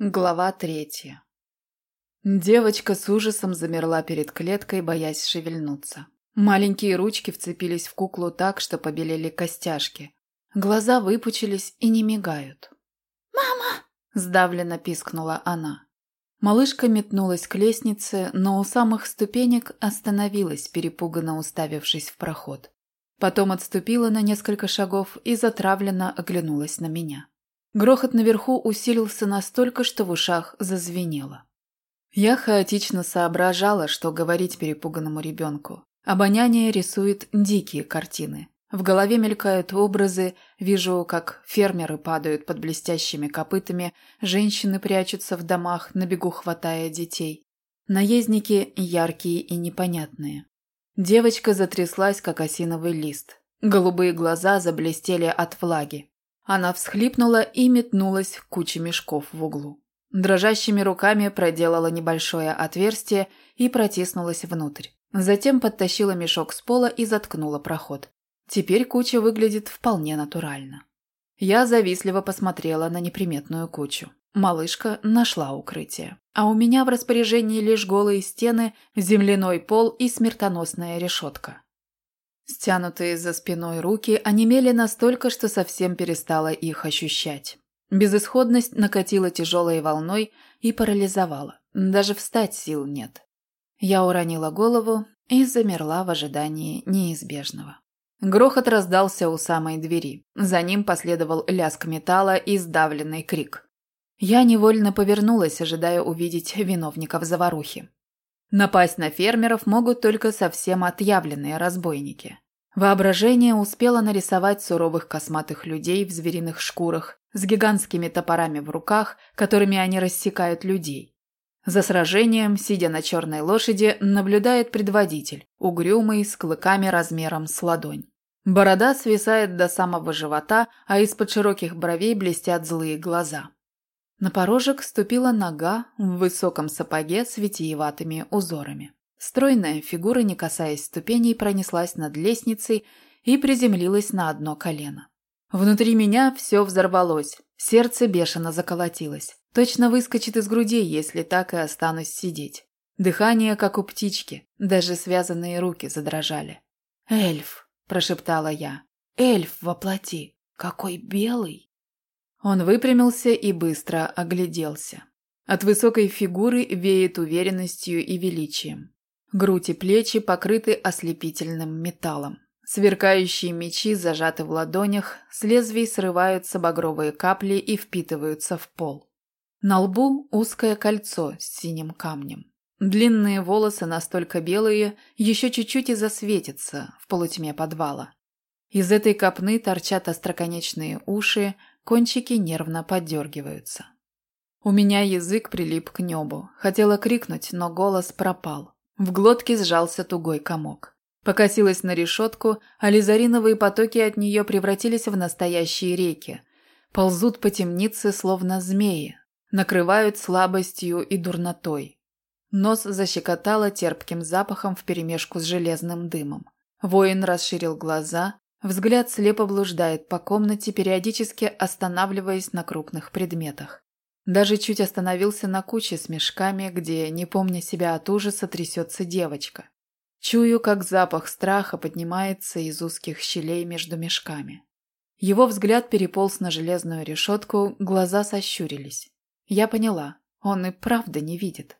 Глава третья. Девочка с ужасом замерла перед клеткой, боясь шевельнуться. Маленькие ручки вцепились в куклу так, что побелели костяшки. Глаза выпучились и не мигают. «Мама!» – сдавленно пискнула она. Малышка метнулась к лестнице, но у самых ступенек остановилась, перепуганно уставившись в проход. Потом отступила на несколько шагов и затравленно оглянулась на меня. Грохот наверху усилился настолько, что в ушах зазвенело. Я хаотично соображала, что говорить перепуганному ребенку. Обоняние рисует дикие картины. В голове мелькают образы, вижу, как фермеры падают под блестящими копытами, женщины прячутся в домах, на бегу хватая детей. Наездники яркие и непонятные. Девочка затряслась, как осиновый лист. Голубые глаза заблестели от влаги. Она всхлипнула и метнулась к куче мешков в углу. Дрожащими руками проделала небольшое отверстие и протиснулась внутрь. Затем подтащила мешок с пола и заткнула проход. Теперь куча выглядит вполне натурально. Я завистливо посмотрела на неприметную кучу. Малышка нашла укрытие. А у меня в распоряжении лишь голые стены, земляной пол и смертоносная решетка. Стянутые за спиной руки онемели настолько, что совсем перестала их ощущать. Безысходность накатила тяжелой волной и парализовала. Даже встать сил нет. Я уронила голову и замерла в ожидании неизбежного. Грохот раздался у самой двери. За ним последовал лязг металла и сдавленный крик. Я невольно повернулась, ожидая увидеть виновников заварухи. Напасть на фермеров могут только совсем отъявленные разбойники. Воображение успело нарисовать суровых косматых людей в звериных шкурах с гигантскими топорами в руках, которыми они рассекают людей. За сражением, сидя на черной лошади, наблюдает предводитель, угрюмый, с клыками размером с ладонь. Борода свисает до самого живота, а из-под широких бровей блестят злые глаза. На порожек ступила нога в высоком сапоге с витиеватыми узорами. Стройная фигура, не касаясь ступеней, пронеслась над лестницей и приземлилась на одно колено. Внутри меня все взорвалось, сердце бешено заколотилось. Точно выскочит из груди, если так и останусь сидеть. Дыхание, как у птички, даже связанные руки задрожали. «Эльф!» – прошептала я. «Эльф воплоти! Какой белый!» Он выпрямился и быстро огляделся. От высокой фигуры веет уверенностью и величием. Грудь и плечи покрыты ослепительным металлом. Сверкающие мечи зажаты в ладонях, с лезвий срываются багровые капли и впитываются в пол. На лбу узкое кольцо с синим камнем. Длинные волосы настолько белые, еще чуть-чуть и засветятся в полутьме подвала. Из этой копны торчат остроконечные уши, Кончики нервно поддергиваются. У меня язык прилип к небу. Хотела крикнуть, но голос пропал. В глотке сжался тугой комок. Покосилась на решетку, а лизариновые потоки от нее превратились в настоящие реки. Ползут по темнице, словно змеи. Накрывают слабостью и дурнотой. Нос защекотало терпким запахом вперемешку с железным дымом. Воин расширил глаза, Взгляд слепо блуждает по комнате, периодически останавливаясь на крупных предметах. Даже чуть остановился на куче с мешками, где, не помня себя от ужаса, трясется девочка. Чую, как запах страха поднимается из узких щелей между мешками. Его взгляд переполз на железную решетку, глаза сощурились. Я поняла, он и правда не видит.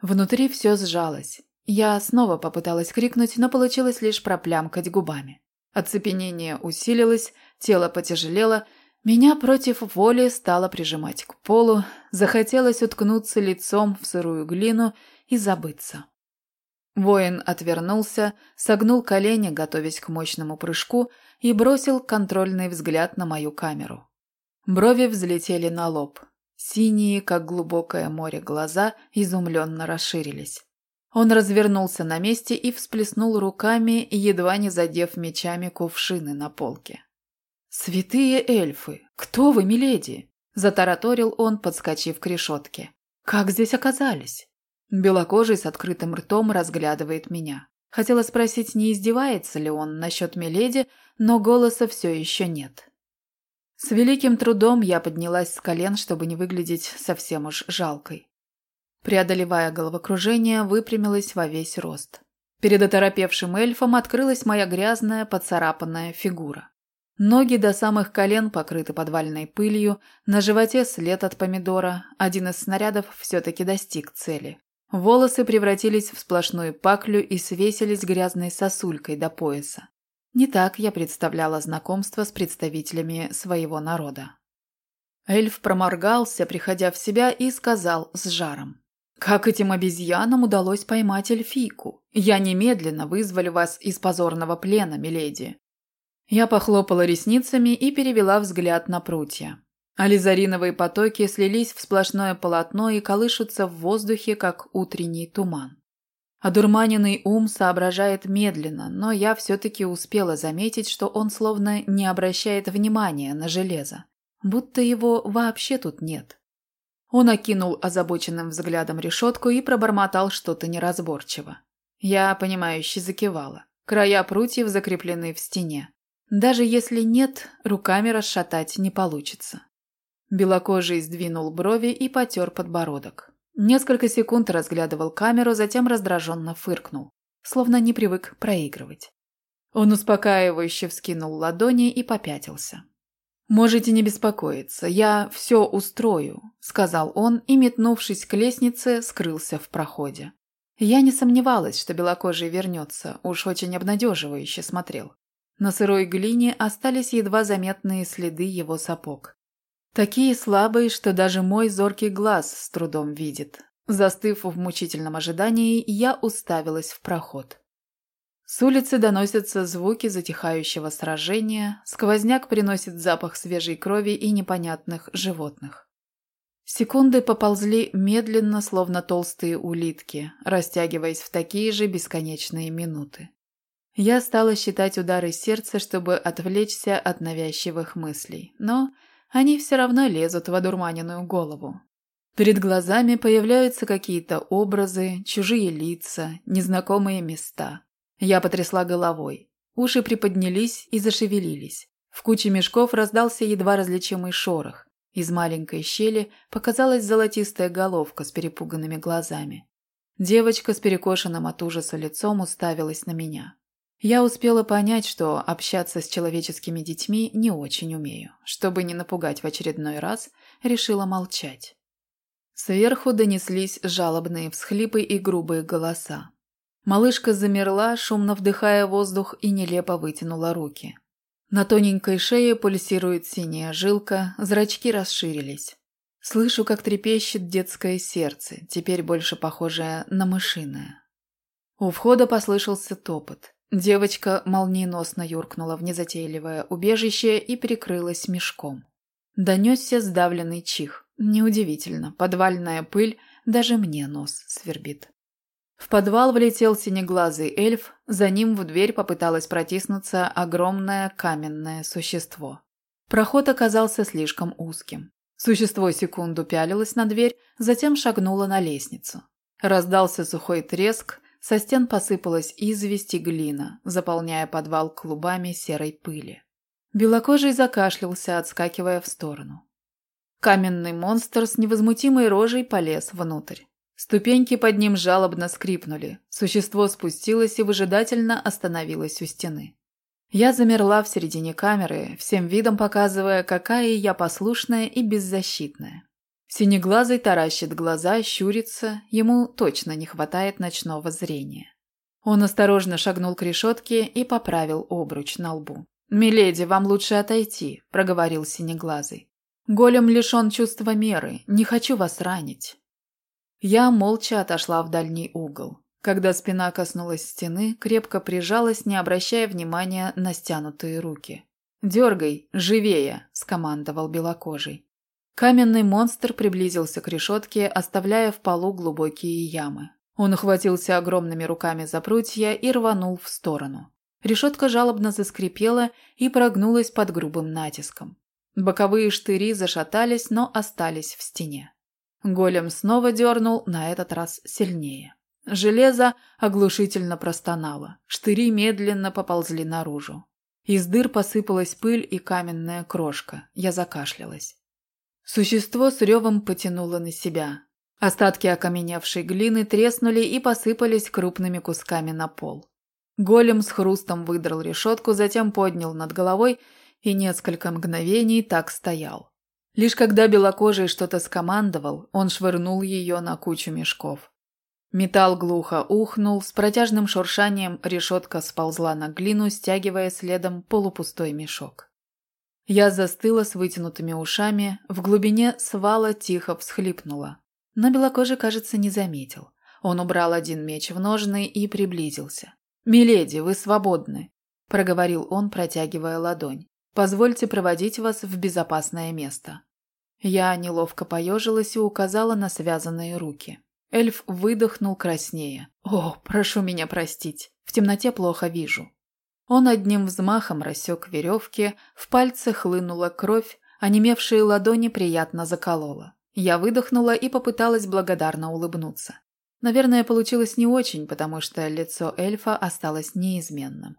Внутри все сжалось. Я снова попыталась крикнуть, но получилось лишь проплямкать губами. Оцепенение усилилось, тело потяжелело, меня против воли стало прижимать к полу, захотелось уткнуться лицом в сырую глину и забыться. Воин отвернулся, согнул колени, готовясь к мощному прыжку, и бросил контрольный взгляд на мою камеру. Брови взлетели на лоб. Синие, как глубокое море, глаза изумленно расширились. Он развернулся на месте и всплеснул руками, едва не задев мечами кувшины на полке. «Святые эльфы! Кто вы, миледи?» – затараторил он, подскочив к решетке. «Как здесь оказались?» Белокожий с открытым ртом разглядывает меня. Хотела спросить, не издевается ли он насчет миледи, но голоса все еще нет. С великим трудом я поднялась с колен, чтобы не выглядеть совсем уж жалкой. Преодолевая головокружение, выпрямилась во весь рост. Перед оторопевшим эльфом открылась моя грязная, поцарапанная фигура. Ноги до самых колен покрыты подвальной пылью, на животе след от помидора, один из снарядов все-таки достиг цели. Волосы превратились в сплошную паклю и свесились грязной сосулькой до пояса. Не так я представляла знакомство с представителями своего народа. Эльф проморгался, приходя в себя, и сказал с жаром. «Как этим обезьянам удалось поймать эльфийку? Я немедленно вызволю вас из позорного плена, миледи». Я похлопала ресницами и перевела взгляд на прутья. Ализариновые потоки слились в сплошное полотно и колышутся в воздухе, как утренний туман. Одурманенный ум соображает медленно, но я все-таки успела заметить, что он словно не обращает внимания на железо, будто его вообще тут нет. Он окинул озабоченным взглядом решетку и пробормотал что-то неразборчиво. Я, понимающе закивала. Края прутьев закреплены в стене. Даже если нет, руками расшатать не получится. Белокожий сдвинул брови и потер подбородок. Несколько секунд разглядывал камеру, затем раздраженно фыркнул, словно не привык проигрывать. Он успокаивающе вскинул ладони и попятился. «Можете не беспокоиться, я все устрою», — сказал он и, метнувшись к лестнице, скрылся в проходе. Я не сомневалась, что белокожий вернется, уж очень обнадеживающе смотрел. На сырой глине остались едва заметные следы его сапог. Такие слабые, что даже мой зоркий глаз с трудом видит. Застыв в мучительном ожидании, я уставилась в проход. С улицы доносятся звуки затихающего сражения, сквозняк приносит запах свежей крови и непонятных животных. Секунды поползли медленно, словно толстые улитки, растягиваясь в такие же бесконечные минуты. Я стала считать удары сердца, чтобы отвлечься от навязчивых мыслей, но они все равно лезут в одурманенную голову. Перед глазами появляются какие-то образы, чужие лица, незнакомые места. Я потрясла головой. Уши приподнялись и зашевелились. В куче мешков раздался едва различимый шорох. Из маленькой щели показалась золотистая головка с перепуганными глазами. Девочка с перекошенным от ужаса лицом уставилась на меня. Я успела понять, что общаться с человеческими детьми не очень умею. Чтобы не напугать в очередной раз, решила молчать. Сверху донеслись жалобные всхлипы и грубые голоса. Малышка замерла, шумно вдыхая воздух и нелепо вытянула руки. На тоненькой шее пульсирует синяя жилка, зрачки расширились. Слышу, как трепещет детское сердце, теперь больше похожее на мышиное. У входа послышался топот. Девочка молниеносно юркнула в незатейливое убежище и прикрылась мешком. Донесся сдавленный чих. Неудивительно, подвальная пыль даже мне нос свербит. В подвал влетел синеглазый эльф, за ним в дверь попыталась протиснуться огромное каменное существо. Проход оказался слишком узким. Существо секунду пялилось на дверь, затем шагнуло на лестницу. Раздался сухой треск, со стен посыпалась известь и глина, заполняя подвал клубами серой пыли. Белокожий закашлялся, отскакивая в сторону. Каменный монстр с невозмутимой рожей полез внутрь. Ступеньки под ним жалобно скрипнули. Существо спустилось и выжидательно остановилось у стены. Я замерла в середине камеры, всем видом показывая, какая я послушная и беззащитная. Синеглазый таращит глаза, щурится, ему точно не хватает ночного зрения. Он осторожно шагнул к решетке и поправил обруч на лбу. «Миледи, вам лучше отойти», – проговорил Синеглазый. «Голем лишен чувства меры, не хочу вас ранить». Я молча отошла в дальний угол. Когда спина коснулась стены, крепко прижалась, не обращая внимания на стянутые руки. «Дергай, живее!» – скомандовал белокожий. Каменный монстр приблизился к решетке, оставляя в полу глубокие ямы. Он ухватился огромными руками за прутья и рванул в сторону. Решетка жалобно заскрипела и прогнулась под грубым натиском. Боковые штыри зашатались, но остались в стене. Голем снова дернул, на этот раз сильнее. Железо оглушительно простонало. Штыри медленно поползли наружу. Из дыр посыпалась пыль и каменная крошка. Я закашлялась. Существо с ревом потянуло на себя. Остатки окаменевшей глины треснули и посыпались крупными кусками на пол. Голем с хрустом выдрал решетку, затем поднял над головой и несколько мгновений так стоял. Лишь когда белокожий что-то скомандовал, он швырнул ее на кучу мешков. Металл глухо ухнул, с протяжным шуршанием решетка сползла на глину, стягивая следом полупустой мешок. Я застыла с вытянутыми ушами, в глубине свала тихо всхлипнула. Но белокожий, кажется, не заметил. Он убрал один меч в ножны и приблизился. «Миледи, вы свободны», – проговорил он, протягивая ладонь. Позвольте проводить вас в безопасное место». Я неловко поежилась и указала на связанные руки. Эльф выдохнул краснее. «О, прошу меня простить. В темноте плохо вижу». Он одним взмахом рассек веревки, в пальцы хлынула кровь, а немевшие ладони приятно заколола. Я выдохнула и попыталась благодарно улыбнуться. Наверное, получилось не очень, потому что лицо эльфа осталось неизменным.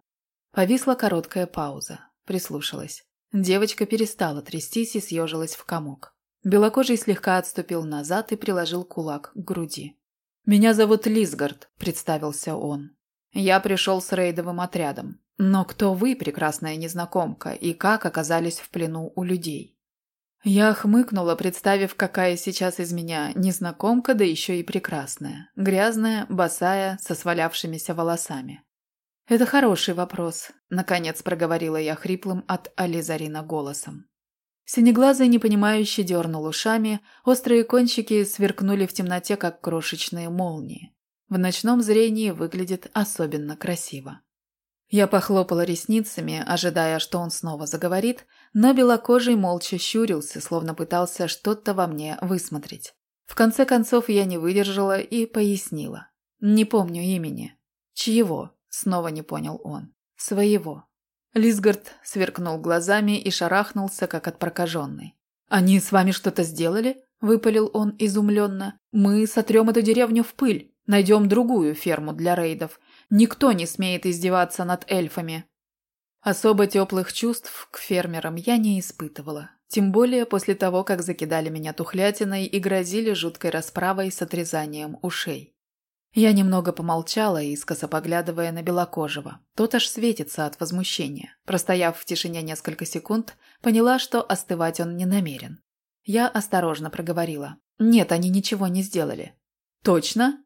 Повисла короткая пауза. Прислушалась. Девочка перестала трястись и съежилась в комок. Белокожий слегка отступил назад и приложил кулак к груди. «Меня зовут Лисгард», – представился он. «Я пришел с рейдовым отрядом. Но кто вы, прекрасная незнакомка, и как оказались в плену у людей?» Я хмыкнула, представив, какая сейчас из меня незнакомка, да еще и прекрасная. Грязная, босая, со свалявшимися волосами. «Это хороший вопрос», – наконец проговорила я хриплым от Ализарина голосом. Синеглазый непонимающе дернул ушами, острые кончики сверкнули в темноте, как крошечные молнии. В ночном зрении выглядит особенно красиво. Я похлопала ресницами, ожидая, что он снова заговорит, но белокожий молча щурился, словно пытался что-то во мне высмотреть. В конце концов я не выдержала и пояснила. Не помню имени. Чьего? Снова не понял он. Своего. Лисгард сверкнул глазами и шарахнулся, как от прокаженной. «Они с вами что-то сделали?» – выпалил он изумленно. «Мы сотрем эту деревню в пыль, найдем другую ферму для рейдов. Никто не смеет издеваться над эльфами». Особо теплых чувств к фермерам я не испытывала. Тем более после того, как закидали меня тухлятиной и грозили жуткой расправой с отрезанием ушей. Я немного помолчала, искоса поглядывая на Белокожего. Тот аж светится от возмущения. Простояв в тишине несколько секунд, поняла, что остывать он не намерен. Я осторожно проговорила. «Нет, они ничего не сделали». «Точно?»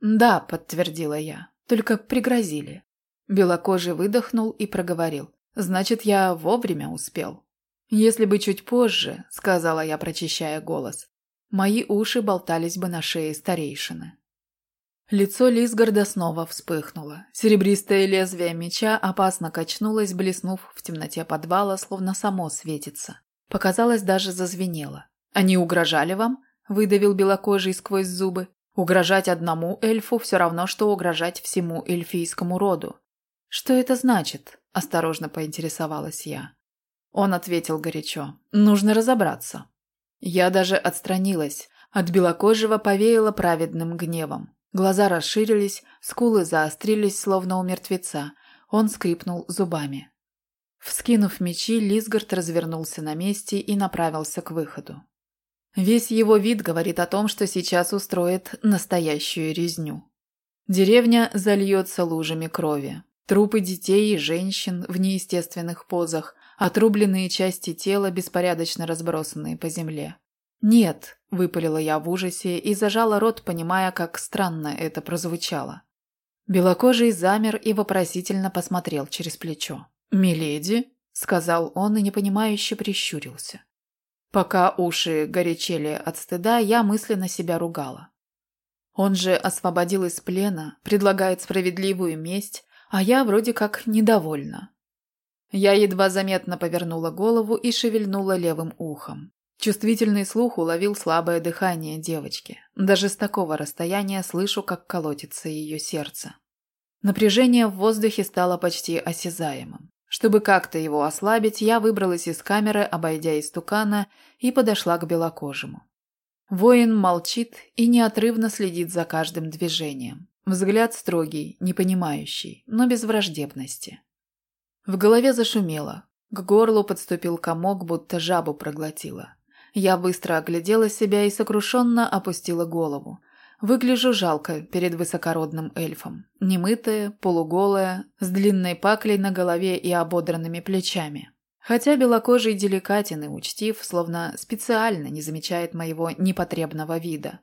«Да», — подтвердила я. «Только пригрозили». Белокожий выдохнул и проговорил. «Значит, я вовремя успел». «Если бы чуть позже», — сказала я, прочищая голос, «мои уши болтались бы на шее старейшины». Лицо Лисгарда снова вспыхнуло. Серебристое лезвие меча опасно качнулось, блеснув в темноте подвала, словно само светится. Показалось, даже зазвенело. «Они угрожали вам?» – выдавил белокожий сквозь зубы. «Угрожать одному эльфу все равно, что угрожать всему эльфийскому роду». «Что это значит?» – осторожно поинтересовалась я. Он ответил горячо. «Нужно разобраться». Я даже отстранилась. От белокожего повеяло праведным гневом. Глаза расширились, скулы заострились, словно у мертвеца. Он скрипнул зубами. Вскинув мечи, Лисгард развернулся на месте и направился к выходу. Весь его вид говорит о том, что сейчас устроит настоящую резню. Деревня зальется лужами крови. Трупы детей и женщин в неестественных позах, отрубленные части тела, беспорядочно разбросанные по земле. «Нет», – выпалила я в ужасе и зажала рот, понимая, как странно это прозвучало. Белокожий замер и вопросительно посмотрел через плечо. «Миледи?» – сказал он и непонимающе прищурился. Пока уши горячели от стыда, я мысленно себя ругала. Он же освободил из плена, предлагает справедливую месть, а я вроде как недовольна. Я едва заметно повернула голову и шевельнула левым ухом. Чувствительный слух уловил слабое дыхание девочки. Даже с такого расстояния слышу, как колотится ее сердце. Напряжение в воздухе стало почти осязаемым. Чтобы как-то его ослабить, я выбралась из камеры, обойдя истукана, и подошла к белокожему. Воин молчит и неотрывно следит за каждым движением. Взгляд строгий, непонимающий, но без враждебности. В голове зашумело. К горлу подступил комок, будто жабу проглотила. Я быстро оглядела себя и сокрушенно опустила голову. Выгляжу жалко перед высокородным эльфом. Немытая, полуголая, с длинной паклей на голове и ободранными плечами. Хотя белокожий деликатен и учтив, словно специально не замечает моего непотребного вида.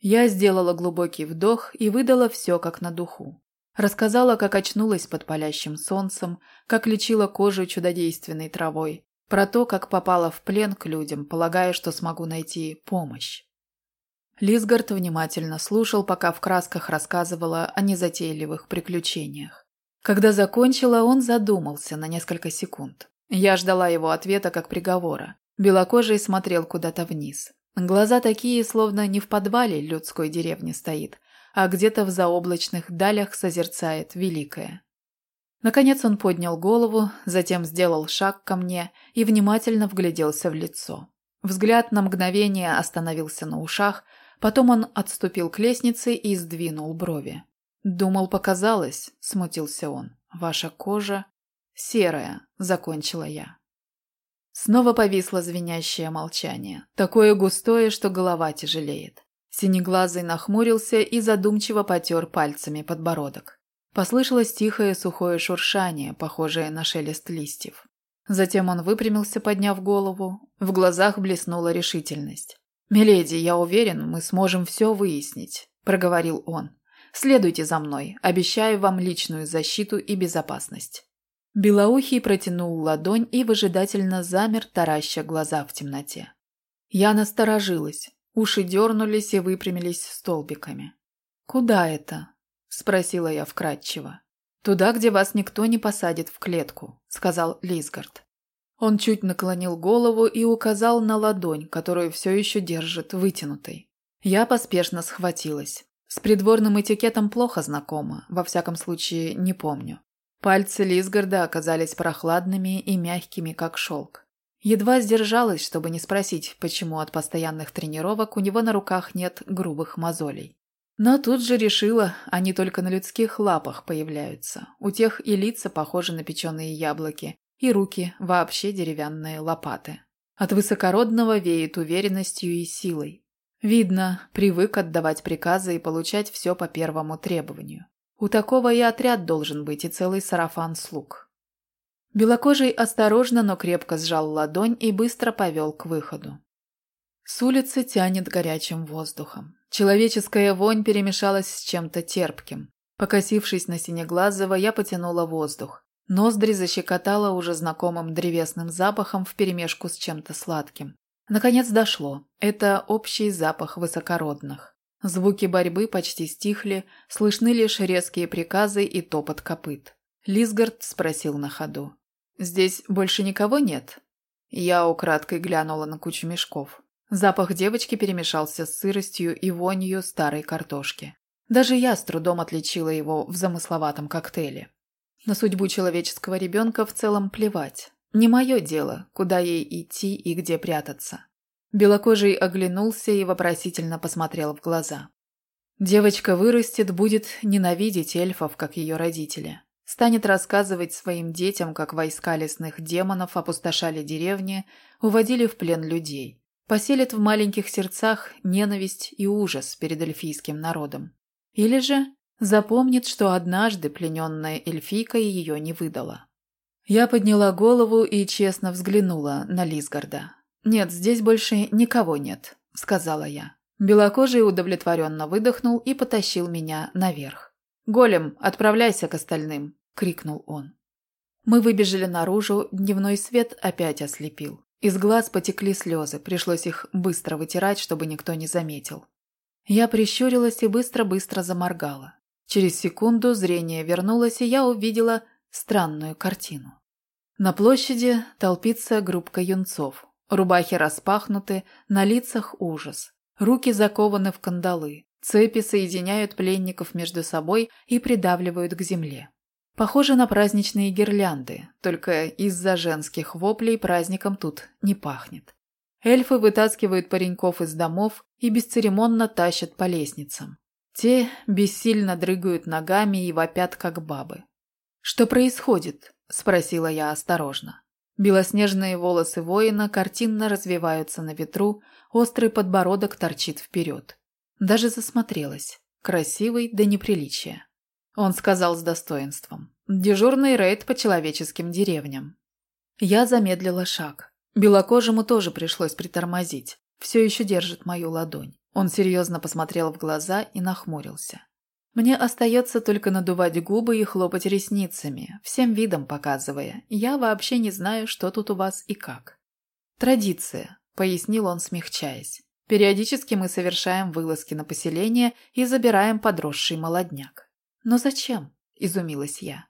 Я сделала глубокий вдох и выдала все как на духу. Рассказала, как очнулась под палящим солнцем, как лечила кожу чудодейственной травой, про то, как попала в плен к людям, полагая, что смогу найти помощь. Лисгард внимательно слушал, пока в красках рассказывала о незатейливых приключениях. Когда закончила, он задумался на несколько секунд. Я ждала его ответа как приговора. Белокожий смотрел куда-то вниз. Глаза такие, словно не в подвале людской деревни стоит, а где-то в заоблачных далях созерцает великое. Наконец он поднял голову, затем сделал шаг ко мне и внимательно вгляделся в лицо. Взгляд на мгновение остановился на ушах, потом он отступил к лестнице и сдвинул брови. «Думал, показалось», — смутился он. «Ваша кожа серая», — закончила я. Снова повисло звенящее молчание, такое густое, что голова тяжелеет. Синеглазый нахмурился и задумчиво потер пальцами подбородок. Послышалось тихое сухое шуршание, похожее на шелест листьев. Затем он выпрямился, подняв голову. В глазах блеснула решительность. «Миледи, я уверен, мы сможем все выяснить», – проговорил он. «Следуйте за мной. Обещаю вам личную защиту и безопасность». Белоухий протянул ладонь и выжидательно замер, тараща глаза в темноте. Я насторожилась. Уши дернулись и выпрямились столбиками. «Куда это?» – спросила я вкратчиво. «Туда, где вас никто не посадит в клетку», – сказал Лисгард. Он чуть наклонил голову и указал на ладонь, которую все еще держит вытянутой. Я поспешно схватилась. С придворным этикетом плохо знакома, во всяком случае не помню. Пальцы Лисгарда оказались прохладными и мягкими, как шелк. Едва сдержалась, чтобы не спросить, почему от постоянных тренировок у него на руках нет грубых мозолей. Но тут же решила, они только на людских лапах появляются. У тех и лица похожи на печеные яблоки, и руки вообще деревянные лопаты. От высокородного веет уверенностью и силой. Видно, привык отдавать приказы и получать все по первому требованию. У такого и отряд должен быть, и целый сарафан слуг. Белокожий осторожно, но крепко сжал ладонь и быстро повел к выходу. С улицы тянет горячим воздухом. Человеческая вонь перемешалась с чем-то терпким. Покосившись на синеглазого, я потянула воздух. Ноздри защекотала уже знакомым древесным запахом вперемешку с чем-то сладким. Наконец дошло. Это общий запах высокородных. Звуки борьбы почти стихли, слышны лишь резкие приказы и топот копыт. Лисгард спросил на ходу. «Здесь больше никого нет?» Я украдкой глянула на кучу мешков. Запах девочки перемешался с сыростью и вонью старой картошки. Даже я с трудом отличила его в замысловатом коктейле. На судьбу человеческого ребенка в целом плевать. Не мое дело, куда ей идти и где прятаться. Белокожий оглянулся и вопросительно посмотрел в глаза. Девочка вырастет, будет ненавидеть эльфов, как ее родители. Станет рассказывать своим детям, как войска лесных демонов опустошали деревни, уводили в плен людей. Поселит в маленьких сердцах ненависть и ужас перед эльфийским народом. Или же запомнит, что однажды плененная эльфийка ее не выдала. Я подняла голову и честно взглянула на Лисгарда. «Нет, здесь больше никого нет», — сказала я. Белокожий удовлетворенно выдохнул и потащил меня наверх. «Голем, отправляйся к остальным!» — крикнул он. Мы выбежали наружу, дневной свет опять ослепил. Из глаз потекли слезы, пришлось их быстро вытирать, чтобы никто не заметил. Я прищурилась и быстро-быстро заморгала. Через секунду зрение вернулось, и я увидела странную картину. На площади толпится группка юнцов, Рубахи распахнуты, на лицах ужас. Руки закованы в кандалы. Цепи соединяют пленников между собой и придавливают к земле. Похоже на праздничные гирлянды, только из-за женских воплей праздником тут не пахнет. Эльфы вытаскивают пареньков из домов и бесцеремонно тащат по лестницам. Те бессильно дрыгают ногами и вопят, как бабы. «Что происходит?» – спросила я осторожно. Белоснежные волосы воина картинно развиваются на ветру, острый подбородок торчит вперед. Даже засмотрелась. Красивый до неприличия. Он сказал с достоинством. Дежурный рейд по человеческим деревням. Я замедлила шаг. Белокожему тоже пришлось притормозить. Все еще держит мою ладонь. Он серьезно посмотрел в глаза и нахмурился. Мне остается только надувать губы и хлопать ресницами, всем видом показывая. Я вообще не знаю, что тут у вас и как. Традиция, пояснил он, смягчаясь. Периодически мы совершаем вылазки на поселение и забираем подросший молодняк. Но зачем? Изумилась я.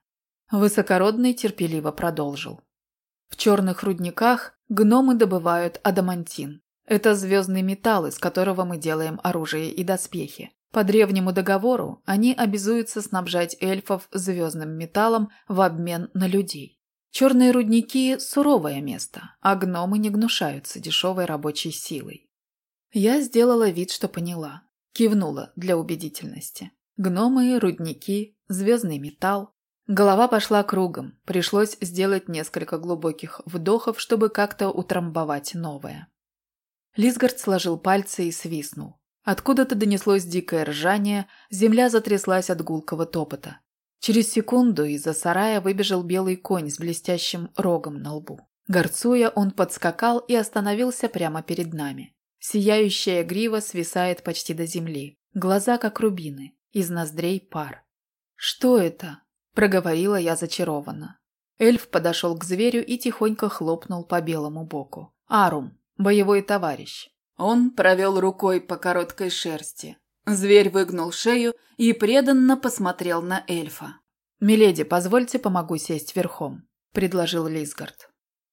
Высокородный терпеливо продолжил. В черных рудниках гномы добывают адамантин. Это звездный металл, из которого мы делаем оружие и доспехи. По древнему договору они обязуются снабжать эльфов звездным металлом в обмен на людей. Черные рудники – суровое место, а гномы не гнушаются дешевой рабочей силой. Я сделала вид, что поняла. Кивнула для убедительности. Гномы, рудники, звездный металл. Голова пошла кругом. Пришлось сделать несколько глубоких вдохов, чтобы как-то утрамбовать новое. Лисгард сложил пальцы и свистнул. Откуда-то донеслось дикое ржание, земля затряслась от гулкого топота. Через секунду из-за сарая выбежал белый конь с блестящим рогом на лбу. Горцуя, он подскакал и остановился прямо перед нами. Сияющая грива свисает почти до земли. Глаза как рубины. Из ноздрей пар. «Что это?» – проговорила я зачарованно. Эльф подошел к зверю и тихонько хлопнул по белому боку. «Арум, боевой товарищ. Он провел рукой по короткой шерсти. Зверь выгнул шею и преданно посмотрел на эльфа. «Миледи, позвольте помогу сесть верхом», – предложил Лисгард.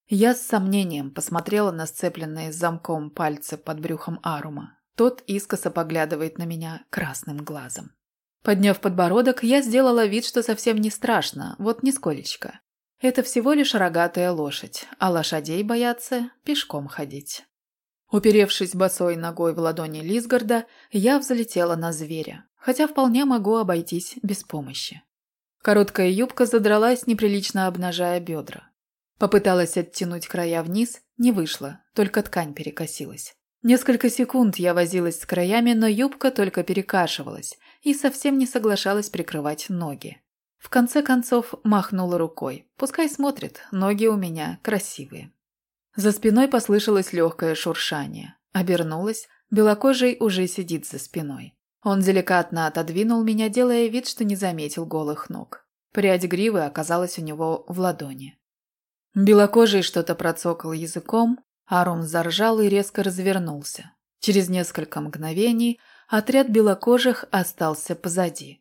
Я с сомнением посмотрела на сцепленные с замком пальцы под брюхом Арума. Тот искоса поглядывает на меня красным глазом. Подняв подбородок, я сделала вид, что совсем не страшно, вот нисколечко. Это всего лишь рогатая лошадь, а лошадей боятся пешком ходить. Уперевшись босой ногой в ладони Лисгарда, я взлетела на зверя, хотя вполне могу обойтись без помощи. Короткая юбка задралась, неприлично обнажая бедра. Попыталась оттянуть края вниз, не вышло, только ткань перекосилась. Несколько секунд я возилась с краями, но юбка только перекашивалась и совсем не соглашалась прикрывать ноги. В конце концов махнула рукой. Пускай смотрит, ноги у меня красивые. За спиной послышалось легкое шуршание. Обернулась, белокожий уже сидит за спиной. Он деликатно отодвинул меня, делая вид, что не заметил голых ног. Прядь гривы оказалась у него в ладони. Белокожий что-то процокал языком, Арум заржал и резко развернулся. Через несколько мгновений отряд белокожих остался позади.